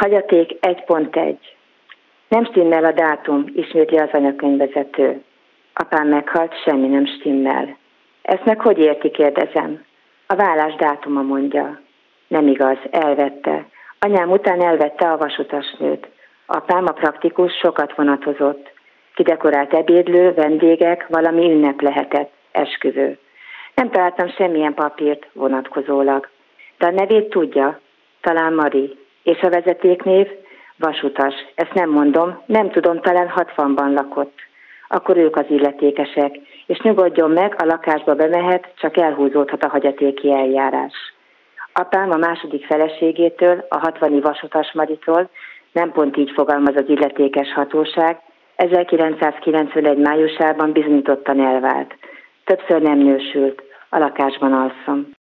Hagyaték 1.1. Nem stimmel a dátum, ismétli az anyakönyvvezető. Apám meghalt, semmi nem stimmel. Ezt meg hogy érti, kérdezem. A vállás dátuma mondja. Nem igaz, elvette. Anyám után elvette a vasutasnőt. Apám a praktikus sokat vonatozott. Kidekorált ebédlő, vendégek, valami ünnep lehetett, esküvő. Nem találtam semmilyen papírt vonatkozólag. De a nevét tudja, talán Mari. És a vezetéknév? Vasutas. Ezt nem mondom, nem tudom, talán 60-ban lakott. Akkor ők az illetékesek, és nyugodjon meg, a lakásba bemehet, csak elhúzódhat a hagyatéki eljárás. Apám a második feleségétől, a 60 vasutas Maritól, nem pont így fogalmaz az illetékes hatóság, 1991 májusában bizonyítottan elvált. Többször nem nősült, a lakásban alszom.